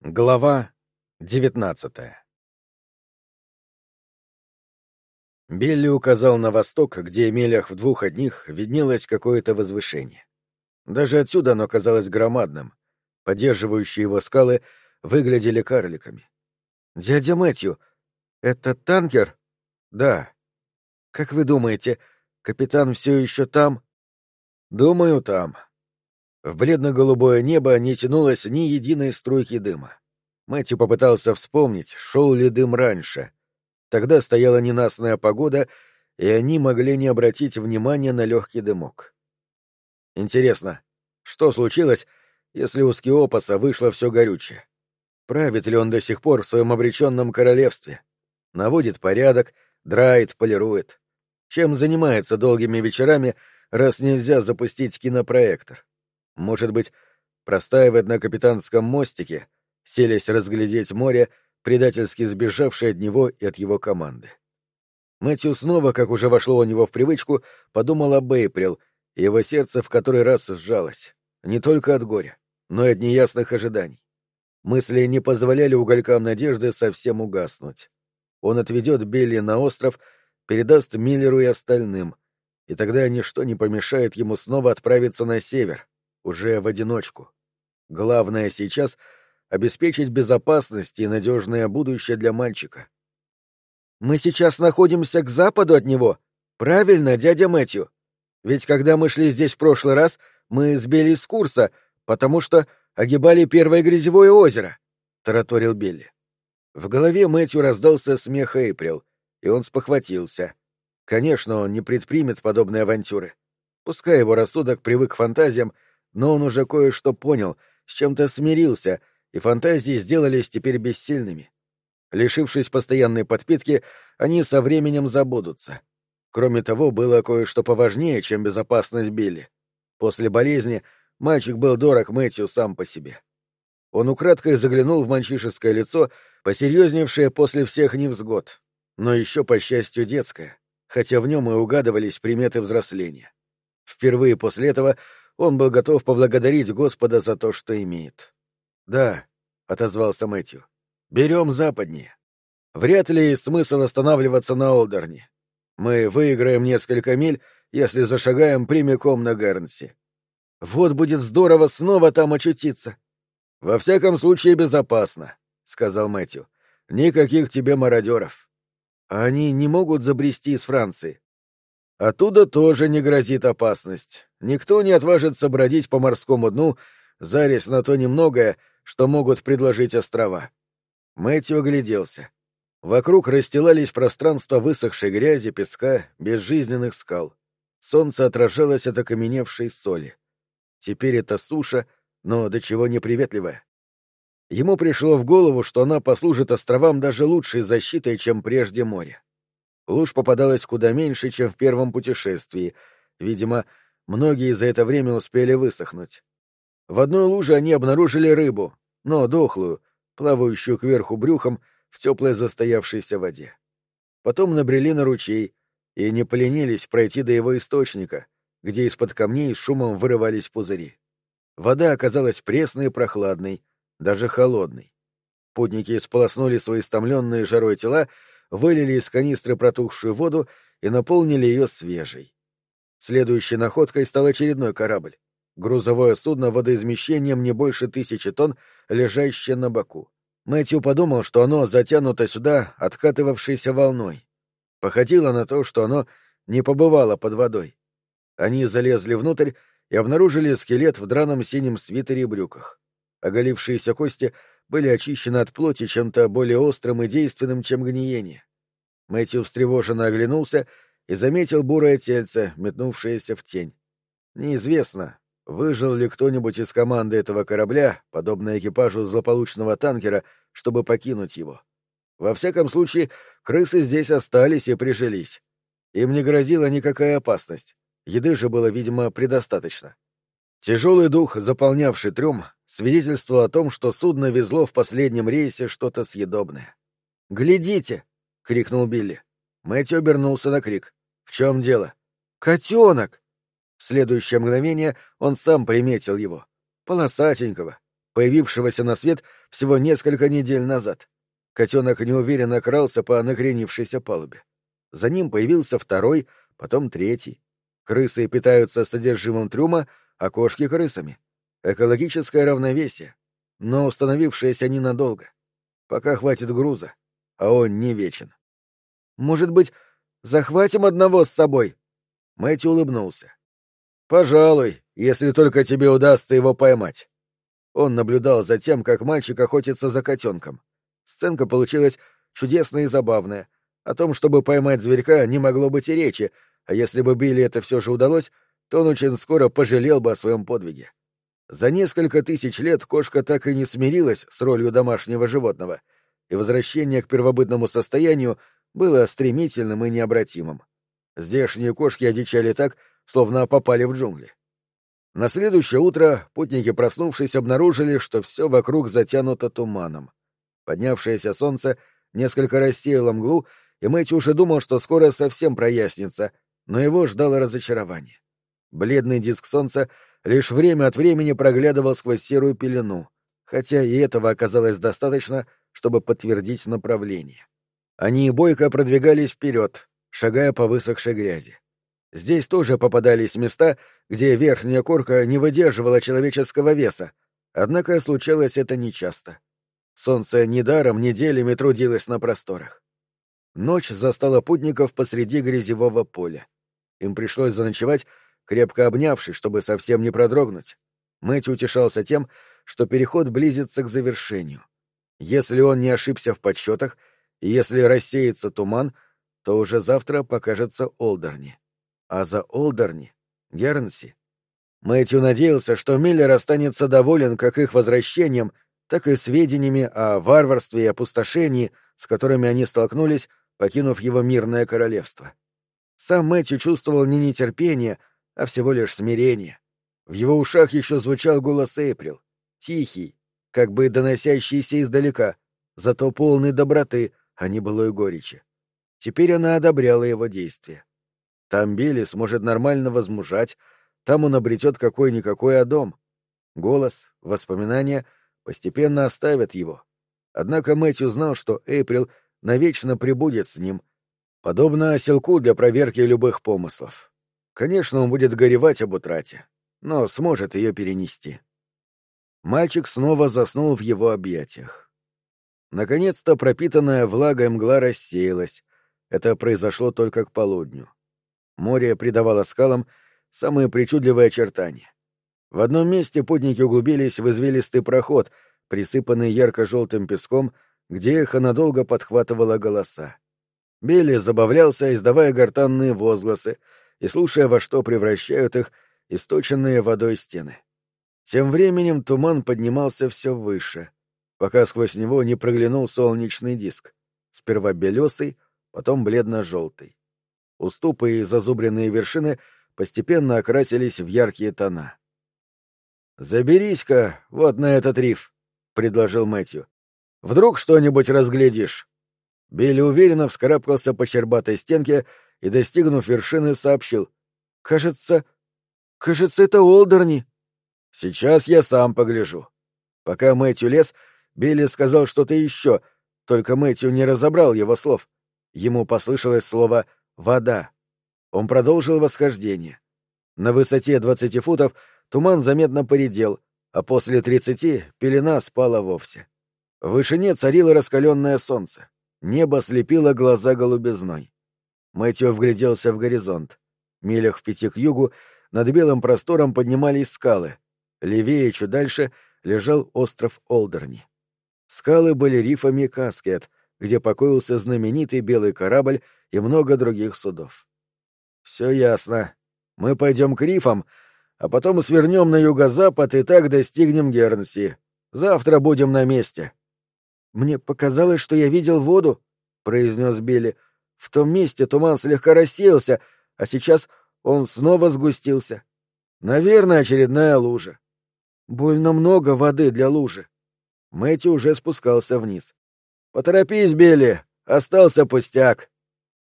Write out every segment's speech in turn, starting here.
Глава девятнадцатая Билли указал на восток, где милях в двух одних виднелось какое-то возвышение. Даже отсюда оно казалось громадным. Поддерживающие его скалы выглядели карликами. «Дядя Мэтью, это танкер?» «Да». «Как вы думаете, капитан все еще там?» «Думаю, там», в бледно-голубое небо не тянулось ни единой струйки дыма. Мэтью попытался вспомнить, шел ли дым раньше. Тогда стояла ненастная погода, и они могли не обратить внимания на легкий дымок. Интересно, что случилось, если у Скиопаса вышло все горючее? Правит ли он до сих пор в своем обреченном королевстве? Наводит порядок, драет, полирует. Чем занимается долгими вечерами, раз нельзя запустить кинопроектор? Может быть, простаивает на капитанском мостике, селись разглядеть море, предательски сбежавшее от него и от его команды. Мэтью снова, как уже вошло у него в привычку, подумал об Эйприл, и его сердце в который раз сжалось. Не только от горя, но и от неясных ожиданий. Мысли не позволяли уголькам надежды совсем угаснуть. Он отведет Билли на остров, передаст Миллеру и остальным, и тогда ничто не помешает ему снова отправиться на север, уже в одиночку. Главное сейчас — обеспечить безопасность и надежное будущее для мальчика. «Мы сейчас находимся к западу от него. Правильно, дядя Мэтью? Ведь когда мы шли здесь в прошлый раз, мы сбились с курса, потому что огибали первое грязевое озеро», — тараторил Билли. В голове Мэтью раздался смех Эйприл, и он спохватился. Конечно, он не предпримет подобной авантюры. Пускай его рассудок привык к фантазиям, но он уже кое-что понял, с чем-то смирился, и фантазии сделались теперь бессильными. Лишившись постоянной подпитки, они со временем забудутся. Кроме того, было кое-что поважнее, чем безопасность Билли. После болезни мальчик был дорог Мэтью сам по себе. Он украдкой заглянул в мальчишеское лицо, посерьезневшее после всех невзгод, но еще, по счастью, детское, хотя в нем и угадывались приметы взросления. Впервые после этого он был готов поблагодарить Господа за то, что имеет. «Да», — отозвался Мэтью, — «берем западнее. Вряд ли есть смысл останавливаться на Олдерне. Мы выиграем несколько миль, если зашагаем прямиком на Гернси. Вот будет здорово снова там очутиться. Во всяком случае безопасно, — сказал Мэтью. Никаких тебе мародеров. Они не могут забрести из Франции. Оттуда тоже не грозит опасность. Никто не отважится бродить по морскому дну, зарясь на то немногое, что могут предложить острова. Мэтью огляделся. Вокруг расстилались пространства высохшей грязи, песка, безжизненных скал. Солнце отражалось от окаменевшей соли. Теперь это суша, но до чего неприветливая. Ему пришло в голову, что она послужит островам даже лучшей защитой, чем прежде море. Луж попадалось куда меньше, чем в первом путешествии. Видимо, многие за это время успели высохнуть. В одной луже они обнаружили рыбу, но дохлую, плавающую кверху брюхом в теплой застоявшейся воде. Потом набрели на ручей и не поленились пройти до его источника, где из-под камней с шумом вырывались пузыри. Вода оказалась пресной и прохладной, даже холодной. Путники сполоснули свои стомленные жарой тела вылили из канистры протухшую воду и наполнили ее свежей. Следующей находкой стал очередной корабль. Грузовое судно водоизмещением не больше тысячи тонн, лежащее на боку. Мэтью подумал, что оно затянуто сюда откатывавшейся волной. Походило на то, что оно не побывало под водой. Они залезли внутрь и обнаружили скелет в драном синем свитере и брюках. Оголившиеся кости были очищены от плоти чем-то более острым и действенным, чем гниение. Мэтью встревоженно оглянулся и заметил бурое тельце, метнувшееся в тень. Неизвестно, выжил ли кто-нибудь из команды этого корабля, подобно экипажу злополучного танкера, чтобы покинуть его. Во всяком случае, крысы здесь остались и прижились. Им не грозила никакая опасность. Еды же было, видимо, предостаточно. Тяжелый дух, заполнявший трюм, свидетельствовал о том, что судно везло в последнем рейсе что-то съедобное. «Глядите!» — крикнул Билли. Мэтью обернулся на крик. «В чем дело?» «Котенок!» В следующее мгновение он сам приметил его. Полосатенького, появившегося на свет всего несколько недель назад. Котенок неуверенно крался по накренившейся палубе. За ним появился второй, потом третий. Крысы питаются содержимым трюма, а кошки — крысами. Экологическое равновесие, но установившееся ненадолго. Пока хватит груза, а он не вечен. «Может быть, захватим одного с собой?» Мэтью улыбнулся. «Пожалуй, если только тебе удастся его поймать». Он наблюдал за тем, как мальчик охотится за котенком. Сценка получилась чудесная и забавная. О том, чтобы поймать зверька, не могло быть и речи, а если бы Билли это все же удалось, то он очень скоро пожалел бы о своем подвиге. За несколько тысяч лет кошка так и не смирилась с ролью домашнего животного, и возвращение к первобытному состоянию было стремительным и необратимым. Здешние кошки одичали так, словно попали в джунгли. На следующее утро путники, проснувшись, обнаружили, что все вокруг затянуто туманом. Поднявшееся солнце несколько рассеяло мглу, и Мэтью уже думал, что скоро совсем прояснится, но его ждало разочарование. Бледный диск солнца лишь время от времени проглядывал сквозь серую пелену, хотя и этого оказалось достаточно, чтобы подтвердить направление. Они бойко продвигались вперед, шагая по высохшей грязи. Здесь тоже попадались места, где верхняя корка не выдерживала человеческого веса, однако случалось это нечасто. Солнце недаром неделями трудилось на просторах. Ночь застала путников посреди грязевого поля. Им пришлось заночевать крепко обнявшись, чтобы совсем не продрогнуть. Мэтью утешался тем, что переход близится к завершению. Если он не ошибся в подсчетах, и если рассеется туман, то уже завтра покажется Олдерни. А за Олдерни — Гернси. Мэтью надеялся, что Миллер останется доволен как их возвращением, так и сведениями о варварстве и опустошении, с которыми они столкнулись, покинув его мирное королевство. Сам Мэтью чувствовал не нетерпение, а всего лишь смирение. В его ушах еще звучал голос Эйприл, тихий, как бы доносящийся издалека, зато полный доброты, а не былой горечи. Теперь она одобряла его действия. Там Билли сможет нормально возмужать, там он обретет какой-никакой дом. Голос, воспоминания постепенно оставят его. Однако Мэтью знал, что Эйприл навечно прибудет с ним, подобно оселку для проверки любых помыслов. Конечно, он будет горевать об утрате, но сможет ее перенести. Мальчик снова заснул в его объятиях. Наконец-то пропитанная влагой мгла рассеялась. Это произошло только к полудню. Море придавало скалам самые причудливые очертания. В одном месте путники углубились в извилистый проход, присыпанный ярко-желтым песком, где эхо надолго подхватывало голоса. Билли забавлялся, издавая гортанные возгласы, и слушая, во что превращают их источенные водой стены. Тем временем туман поднимался все выше, пока сквозь него не проглянул солнечный диск, сперва белесый, потом бледно-желтый. Уступы и зазубренные вершины постепенно окрасились в яркие тона. «Заберись-ка вот на этот риф», — предложил Мэтью. «Вдруг что-нибудь разглядишь?» Билли уверенно вскарабкался по щербатой стенке и, достигнув вершины, сообщил. «Кажется... кажется, это Олдерни». «Сейчас я сам погляжу». Пока Мэтью лез, Билли сказал что-то еще, только Мэтью не разобрал его слов. Ему послышалось слово «вода». Он продолжил восхождение. На высоте двадцати футов туман заметно поредел, а после тридцати пелена спала вовсе. В вышине царило раскаленное солнце. Небо слепило глаза голубизной. Мэтью вгляделся в горизонт. Милях в пяти к югу над белым простором поднимались скалы. Левее, чуть дальше, лежал остров Олдерни. Скалы были рифами Каскет, где покоился знаменитый белый корабль и много других судов. Все ясно. Мы пойдем к рифам, а потом свернем на юго-запад и так достигнем Гернси. Завтра будем на месте. Мне показалось, что я видел воду, произнес Билли. В том месте туман слегка рассеялся, а сейчас он снова сгустился. Наверное, очередная лужа. Больно много воды для лужи. Мэтью уже спускался вниз. «Поторопись, Билли, остался пустяк».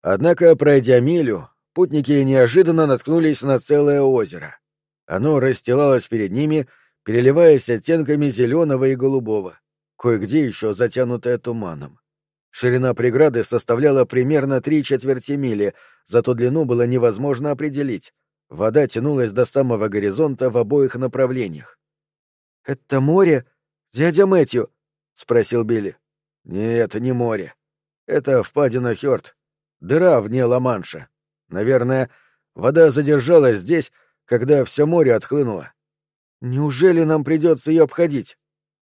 Однако, пройдя милю, путники неожиданно наткнулись на целое озеро. Оно расстилалось перед ними, переливаясь оттенками зеленого и голубого, кое-где еще затянутая туманом. Ширина преграды составляла примерно три четверти мили, зато длину было невозможно определить. Вода тянулась до самого горизонта в обоих направлениях. — Это море? Дядя Мэтью? — спросил Билли. — Нет, не море. Это впадина Хёрд. Дыра вне Ла-Манша. Наверное, вода задержалась здесь, когда все море отхлынуло. Неужели нам придется ее обходить?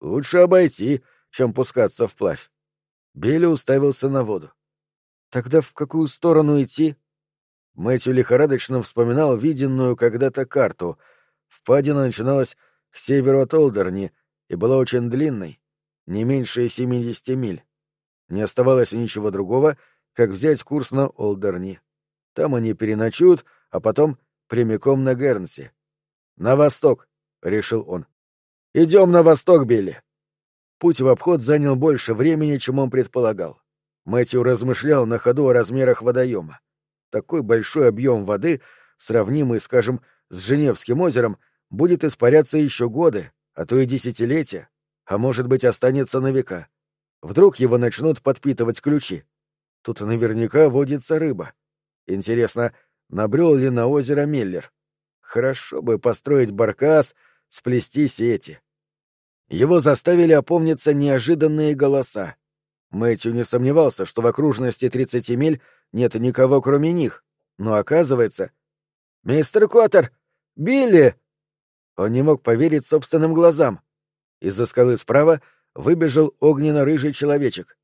Лучше обойти, чем пускаться вплавь. Билли уставился на воду. Тогда в какую сторону идти? Мэтью лихорадочно вспоминал виденную когда-то карту. Впадина начиналась к северу от Олдерни и была очень длинной, не меньше семидесяти миль. Не оставалось ничего другого, как взять курс на Олдерни. Там они переночуют, а потом прямиком на Гернси. — На восток, — решил он. — Идем на восток, Билли. Путь в обход занял больше времени, чем он предполагал. Мэтью размышлял на ходу о размерах водоема. Такой большой объем воды, сравнимый, скажем, с Женевским озером, будет испаряться еще годы, а то и десятилетия, а может быть останется на века. Вдруг его начнут подпитывать ключи. Тут наверняка водится рыба. Интересно, набрел ли на озеро Миллер? Хорошо бы построить баркас, сплести сети. Его заставили опомниться неожиданные голоса. Мэтью не сомневался, что в окружности тридцати миль нет никого, кроме них. Но оказывается... «Мистер Коттер! Билли!» Он не мог поверить собственным глазам. Из-за скалы справа выбежал огненно-рыжий человечек.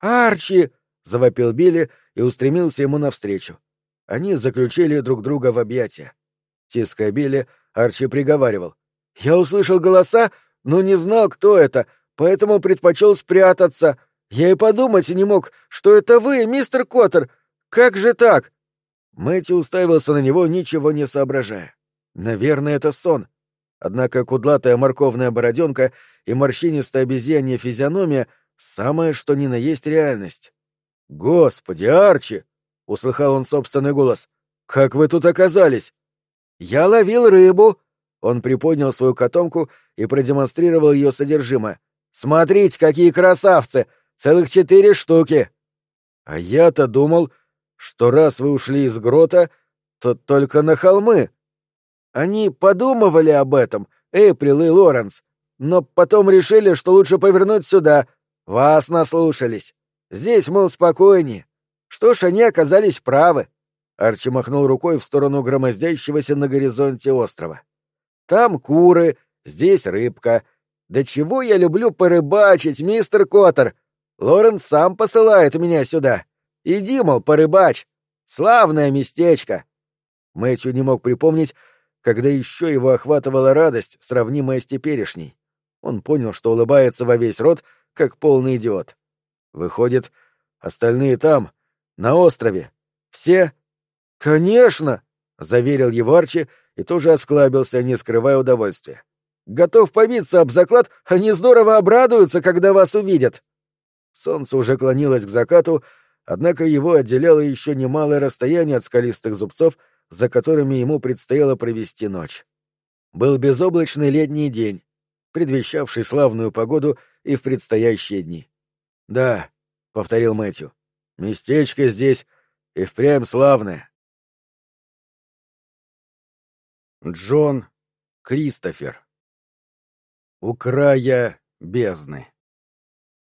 «Арчи!» — завопил Билли и устремился ему навстречу. Они заключили друг друга в объятия. Тиская Билли, Арчи приговаривал. «Я услышал голоса, но не знал, кто это, поэтому предпочел спрятаться. Я и подумать не мог, что это вы, мистер Коттер. Как же так? Мэтью уставился на него, ничего не соображая. Наверное, это сон. Однако кудлатая морковная бороденка и морщинистая обезьянья физиономия — самое что ни на есть реальность. «Господи, Арчи!» — услыхал он собственный голос. «Как вы тут оказались?» «Я ловил рыбу!» Он приподнял свою котомку и продемонстрировал ее содержимое. «Смотрите, какие красавцы! Целых четыре штуки!» «А я-то думал, что раз вы ушли из грота, то только на холмы. Они подумывали об этом, Эйприл и Лоренс, но потом решили, что лучше повернуть сюда. Вас наслушались. Здесь, мол, спокойнее. Что ж, они оказались правы. Арчи махнул рукой в сторону громоздящегося на горизонте острова. Там куры, здесь рыбка. Да чего я люблю порыбачить, мистер Коттер! Лоренс сам посылает меня сюда. Иди, мол, порыбачь. Славное местечко. Мэтью не мог припомнить, когда еще его охватывала радость, сравнимая с теперешней. Он понял, что улыбается во весь рот, как полный идиот. Выходит, остальные там, на острове. Все? Конечно, заверил его Арчи и тоже осклабился, не скрывая удовольствия. Готов побиться об заклад, они здорово обрадуются, когда вас увидят. Солнце уже клонилось к закату, однако его отделяло еще немалое расстояние от скалистых зубцов, за которыми ему предстояло провести ночь. Был безоблачный летний день, предвещавший славную погоду и в предстоящие дни. «Да», — повторил Мэтью, — «местечко здесь и впрямь славное». Джон Кристофер. У края бездны.